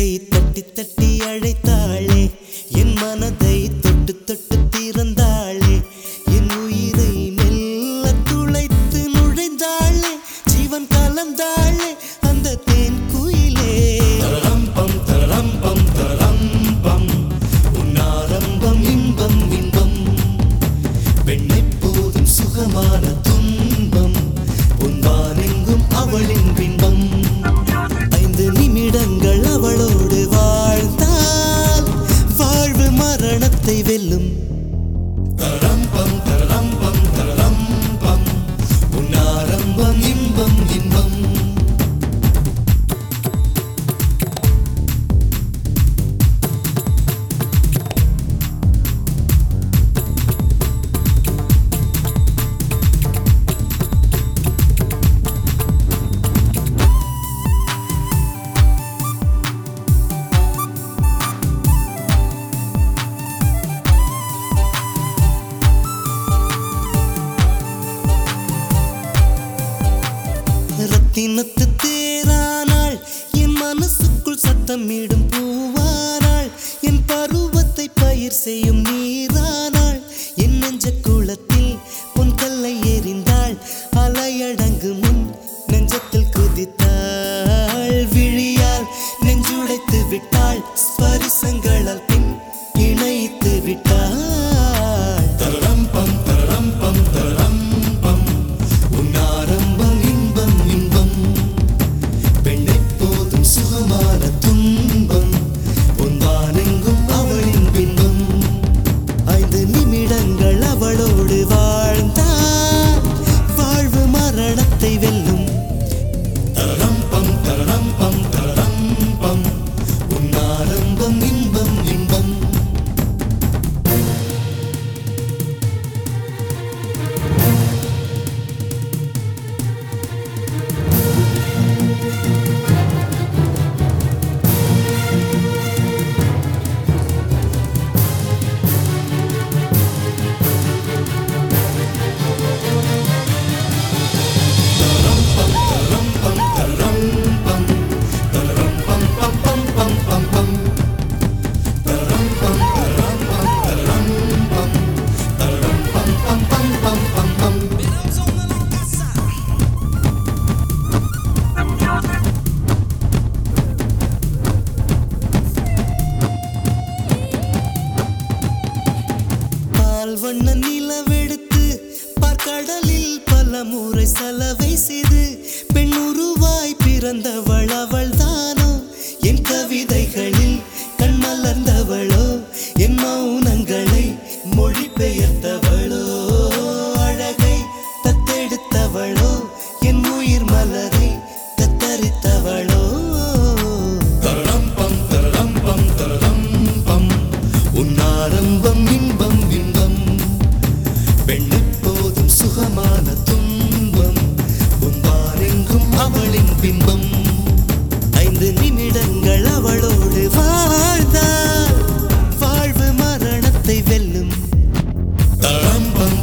கை தட்டி தட்டி அழைத்தாளே என் மனதை தொட்டு தொட்டு சத்தமிடும் பூவானாள். என் பருவத்தை பயிர் செய்யும் நீரானாள். என் நெஞ்ச குளத்தில் பொன் கல்லை எறிந்தாள். அலையடங்கு முன் நெஞ்சத்தில் குதித்தாள். விழியால் நெஞ்சுடைத்து விட்டாள். ஸ்பரிசங்களால் பின் இணைத்து விட்டாள். மரணத்தை வெல்லும் பால் வண்ண நிலவெடுத்து பார்க்கடலில் பல முறை செலவை செய்து பெண் அவள் பிம்பம் ஐந்து நிமிடங்கள் அவளோடு வாழ்ந்தார் வாழ்வு மரணத்தை வெல்லும் தளம்பம்